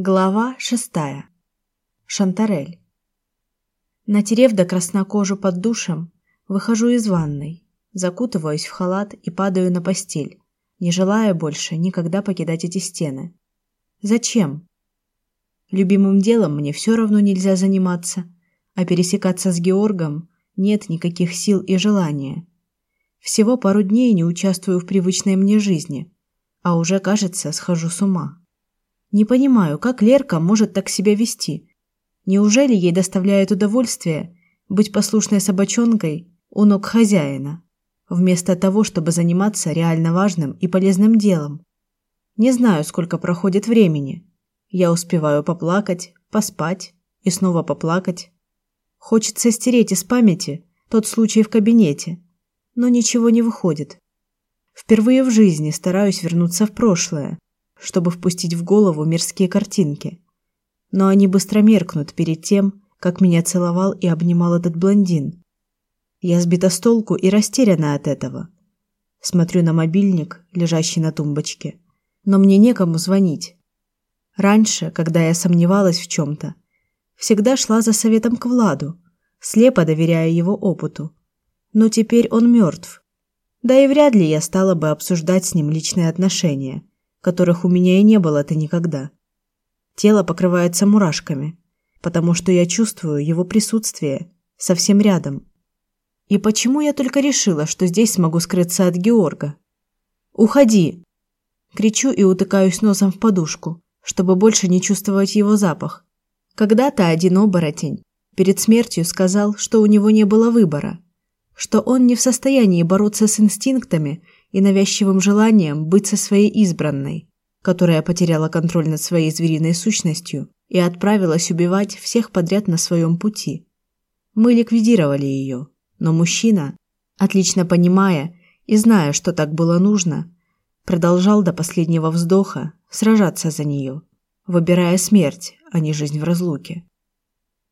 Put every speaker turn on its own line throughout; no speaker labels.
Глава шестая. Шантарель. Натерев до красна кожу под душем, выхожу из ванной, закутываюсь в халат и падаю на постель, не желая больше никогда покидать эти стены. Зачем? Любимым делом мне все равно нельзя заниматься, а пересекаться с Георгом нет никаких сил и желания. Всего пару дней не участвую в привычной мне жизни, а уже, кажется, схожу с ума. Не понимаю, как Лерка может так себя вести. Неужели ей доставляет удовольствие быть послушной собачонкой у ног хозяина, вместо того, чтобы заниматься реально важным и полезным делом? Не знаю, сколько проходит времени. Я успеваю поплакать, поспать и снова поплакать. Хочется стереть из памяти тот случай в кабинете, но ничего не выходит. Впервые в жизни стараюсь вернуться в прошлое, чтобы впустить в голову мирские картинки. Но они быстро меркнут перед тем, как меня целовал и обнимал этот блондин. Я сбита с толку и растеряна от этого. Смотрю на мобильник, лежащий на тумбочке, но мне некому звонить. Раньше, когда я сомневалась в чем то всегда шла за советом к Владу, слепо доверяя его опыту. Но теперь он мертв. Да и вряд ли я стала бы обсуждать с ним личные отношения которых у меня и не было-то никогда. Тело покрывается мурашками, потому что я чувствую его присутствие совсем рядом. И почему я только решила, что здесь смогу скрыться от Георга? Уходи, кричу и утыкаюсь носом в подушку, чтобы больше не чувствовать его запах. Когда-то один оборотень перед смертью сказал, что у него не было выбора, что он не в состоянии бороться с инстинктами и навязчивым желанием быть со своей избранной, которая потеряла контроль над своей звериной сущностью и отправилась убивать всех подряд на своем пути. Мы ликвидировали ее, но мужчина, отлично понимая и зная, что так было нужно, продолжал до последнего вздоха сражаться за нее, выбирая смерть, а не жизнь в разлуке.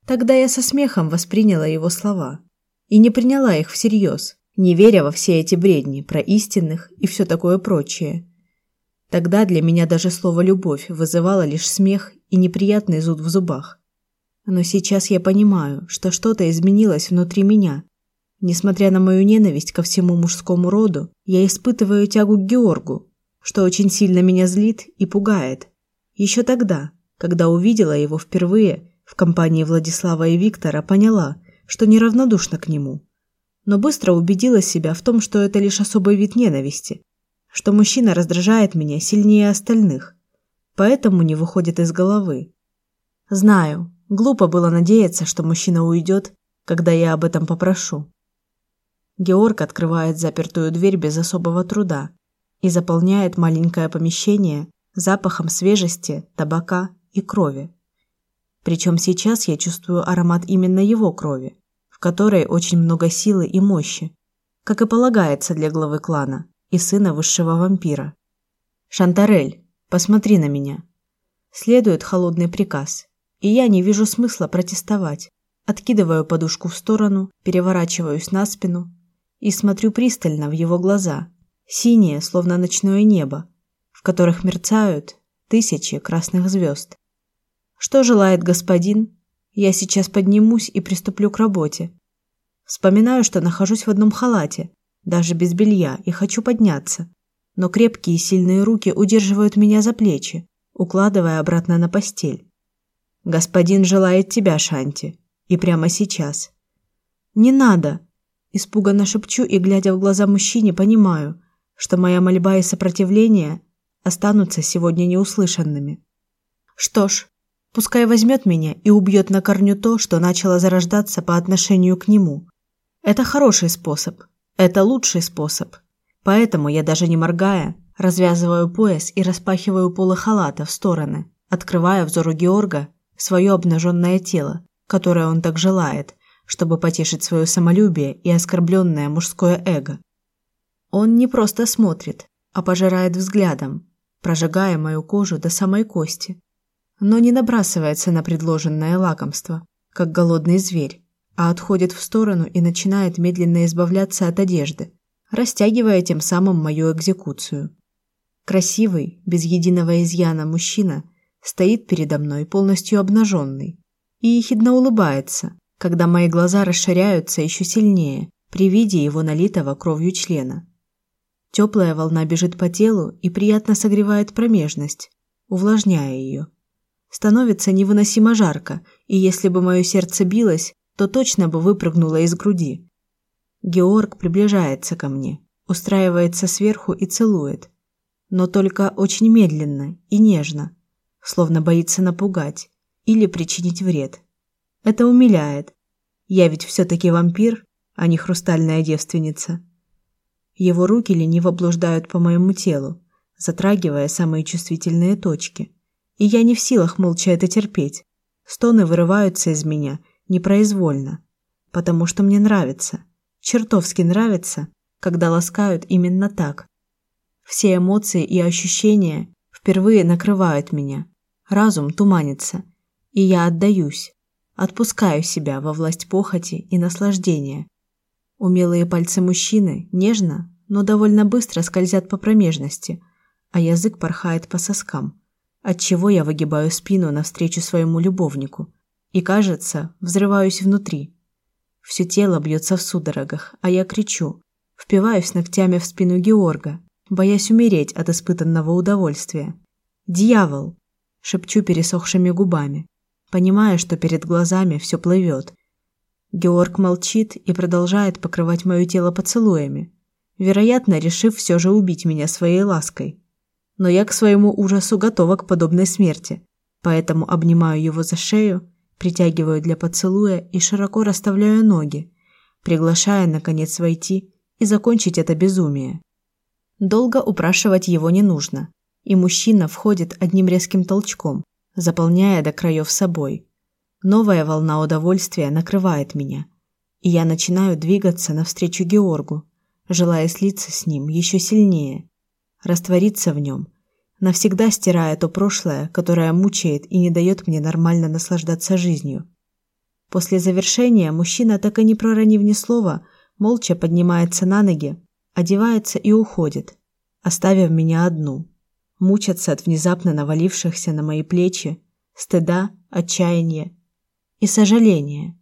Тогда я со смехом восприняла его слова и не приняла их всерьез, не веря во все эти бредни про истинных и все такое прочее. Тогда для меня даже слово любовь вызывало лишь смех и неприятный зуд в зубах. Но сейчас я понимаю, что что-то изменилось внутри меня. Несмотря на мою ненависть ко всему мужскому роду, я испытываю тягу к Георгу, что очень сильно меня злит и пугает. Еще тогда, когда увидела его впервые в компании Владислава и Виктора, поняла, что неравнодушна к нему но быстро убедила себя в том, что это лишь особый вид ненависти, что мужчина раздражает меня сильнее остальных, поэтому не выходит из головы. Знаю, глупо было надеяться, что мужчина уйдет, когда я об этом попрошу. Георг открывает запертую дверь без особого труда и заполняет маленькое помещение запахом свежести, табака и крови. Причем сейчас я чувствую аромат именно его крови в которой очень много силы и мощи, как и полагается для главы клана и сына высшего вампира. Шантарель, посмотри на меня. Следует холодный приказ, и я не вижу смысла протестовать. Откидываю подушку в сторону, переворачиваюсь на спину и смотрю пристально в его глаза, синие, словно ночное небо, в которых мерцают тысячи красных звезд. Что желает господин, я сейчас поднимусь и приступлю к работе. Вспоминаю, что нахожусь в одном халате, даже без белья, и хочу подняться. Но крепкие и сильные руки удерживают меня за плечи, укладывая обратно на постель. Господин желает тебя, Шанти, и прямо сейчас. Не надо, испуганно шепчу и глядя в глаза мужчине, понимаю, что моя мольба и сопротивление останутся сегодня неуслышанными. Что ж, Пускай возьмет меня и убьет на корню то, что начало зарождаться по отношению к нему. Это хороший способ. Это лучший способ. Поэтому я даже не моргая, развязываю пояс и распахиваю полы халата в стороны, открывая взору Георга свое обнаженное тело, которое он так желает, чтобы потешить свое самолюбие и оскорбленное мужское эго. Он не просто смотрит, а пожирает взглядом, прожигая мою кожу до самой кости, но не набрасывается на предложенное лакомство, как голодный зверь, а отходит в сторону и начинает медленно избавляться от одежды, растягивая тем самым мою экзекуцию. Красивый, без единого изъяна мужчина стоит передо мной полностью обнаженный и ехидно улыбается, когда мои глаза расширяются еще сильнее при виде его налитого кровью члена. Теплая волна бежит по телу и приятно согревает промежность, увлажняя ее. Становится невыносимо жарко, и если бы мое сердце билось, то точно бы выпрыгнуло из груди. Георг приближается ко мне, устраивается сверху и целует, но только очень медленно и нежно, словно боится напугать или причинить вред. Это умиляет. Я ведь все таки вампир, а не хрустальная девственница. Его руки лениво блуждают по моему телу, затрагивая самые чувствительные точки. И я не в силах молча это терпеть. Стоны вырываются из меня непроизвольно, потому что мне нравится, чертовски нравится, когда ласкают именно так. Все эмоции и ощущения впервые накрывают меня. Разум туманится, и я отдаюсь, отпускаю себя во власть похоти и наслаждения. Умелые пальцы мужчины нежно, но довольно быстро скользят по промежности, а язык порхает по соскам, отчего я выгибаю спину навстречу своему любовнику и, кажется, взрываюсь внутри. Все тело бьется в судорогах, а я кричу, впиваюсь ногтями в спину Георга, боясь умереть от испытанного удовольствия. «Дьявол!» – шепчу пересохшими губами, понимая, что перед глазами все плывет – Георг молчит и продолжает покрывать мое тело поцелуями, вероятно, решив все же убить меня своей лаской. Но я к своему ужасу готова к подобной смерти, поэтому обнимаю его за шею, притягиваю для поцелуя и широко расставляю ноги, приглашая наконец войти и закончить это безумие. Долго упрашивать его не нужно, и мужчина входит одним резким толчком, заполняя до краев собой. Новая волна удовольствия накрывает меня, и я начинаю двигаться навстречу Георгу, желая слиться с ним еще сильнее, раствориться в нем, навсегда стирая то прошлое, которое мучает и не дает мне нормально наслаждаться жизнью. После завершения мужчина, так и не проронив ни слова, молча поднимается на ноги, одевается и уходит, оставив меня одну, мучаться от внезапно навалившихся на мои плечи стыда, отчаяния и сожаление.